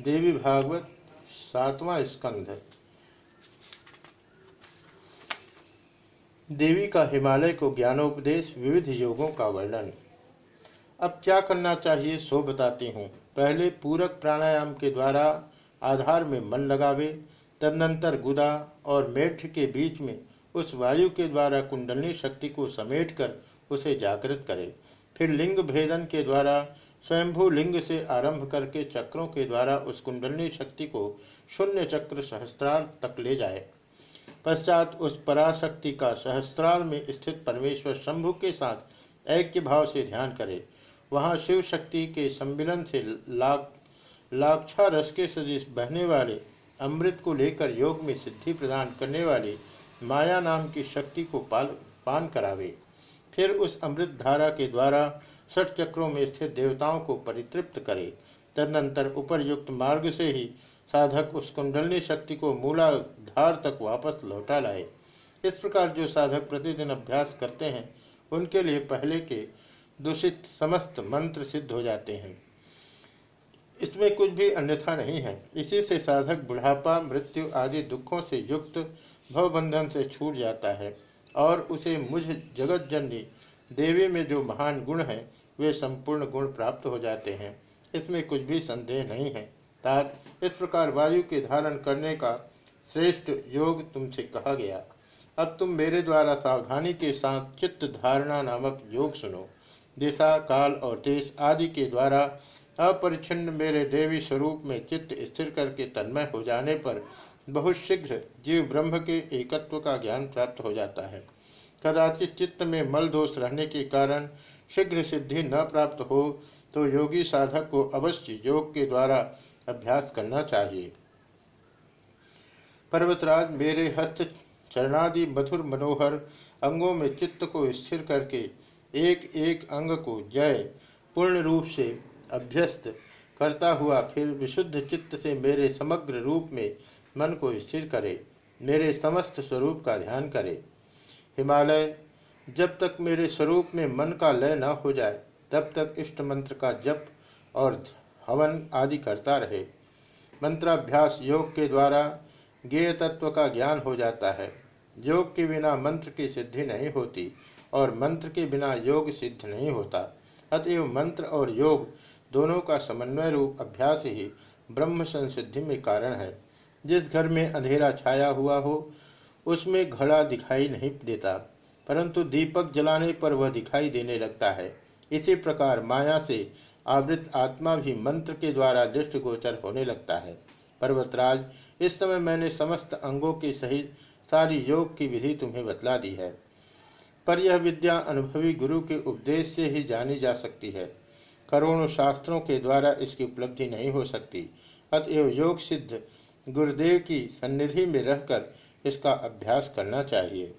देवी भागवत सातवां स्कंध देवी का हिमालय को ज्ञानोपदेश विविध योगों का वर्णन। अब क्या करना चाहिए सो बताती हूँ। पहले पूरक प्राणायाम के द्वारा आधार में मन लगावे, तदनंतर गुदा और मेठ के बीच में उस वायु के द्वारा कुंडलनी शक्ति को समेटकर उसे जागृत करे। फिर लिंग भेदन के द्वारा स्वयंभू लिंग से आरंभ करके चक्रों के द्वारा उस कुंडलनी शक्ति को शून्य चक्र सहस्त्रार तक ले जाए। पश्चात उस पराशक्ति का सहस्त्राल में स्थित परमेश्वर शंभु के साथ ऐक्य भाव से ध्यान करे। वहाँ शिव शक्ति के सम्मिलन से लाख, लाक्षा रस के सजिश बहने वाले अमृत को लेकर योग में सिद्धि प्रदान करने वाले माया नाम की शक्ति को पाल, पान करावे। फिर उस अमृत धारा के द्वारा षट चक्रों में स्थित देवताओं को परितृप्त करे। तदनंतर उपरयुक्त मार्ग से ही साधक उस कुंडलनी शक्ति को मूलाधार तक वापस लौटा लाए। इस प्रकार जो साधक प्रतिदिन अभ्यास करते हैं, उनके लिए पहले के दूषित समस्त मंत्र सिद्ध हो जाते हैं। इसमें कुछ भी अन्यथा नहीं है। इसी से साधक बुढ़ापा, मृत्यु आदि दुखों से युक्त भवबंधन से छूट जाता है और उसे मुझ जगत जननी देवी में जो महान गुण है वे संपूर्ण गुण प्राप्त हो जाते हैं। इसमें कुछ भी संदेह नहीं है। तात इस प्रकार वायु के धारण करने का श्रेष्ठ योग तुमसे कहा गया। अब तुम मेरे द्वारा सावधानी के साथ चित्त धारणा नामक योग सुनो। दिशा, काल और देश आदि के द्वारा अपरिच्छिन्न मेरे देवी स्वरूप में चित्त स्थिर करके तन्मय हो जाने पर बहुत शीघ्र जीव ब्रह्म के एकत्व का ज्ञान प्राप्त हो जाता है। कदाचित चित्त में मल दोष रहने के कारण शीघ्र सिद्धि न प्राप्त हो तो योगी साधक को अवश्य योग के द्वारा अभ्यास करना चाहिए। पर्वतराज, मेरे हस्त, चरणादि मधुर मनोहर अंगों में चित्त को स्थिर करके एक एक अंग को जय, पूर्ण रूप से अभ्यस्त करता हुआ फिर विशुद्ध चित्त से मेरे समग्र रूप में मन को स्थिर करे, मेरे समस्त स्वरूप का ध्यान करे। हिमालय जब तक मेरे स्वरूप में मन का लय न हो जाए, तब तक इष्ट मंत्र का जप और हवन आदि करता रहे। मंत्राभ्यास योग के द्वारा ज्ञेय तत्व का ज्ञान हो जाता है। योग के बिना मंत्र की सिद्धि नहीं होती और मंत्र के बिना योग सिद्ध नहीं होता। अतएव मंत्र और योग दोनों का समन्वय रूप अभ्यास ही ब्रह्म संसिद्धि में कारण है। जिस घर में अंधेरा छाया हुआ हो, उसमें घड़ा दिखाई नहीं देता। परंतु दीपक जलाने पर वह दिखाई देने लगता है। इसी प्रकार माया से आवृत आत्मा भी मंत्र के द्वारा दृष्टिगोचर होने लगता है। पर्वतराज, इस समय मैंने समस्त अंगों के सहित सारी योग की विधि तुम्हें बतला दी है। पर यह विद्या अनुभवी गुरु के उपदेश से ही जानी जा सकती है। करोड़ों शास्त्रों के द्वारा इसकी उपलब्धि नहीं हो सकती। अतएव योग सिद्ध गुरुदेव की सन्निधि में रहकर इसका अभ्यास करना चाहिए।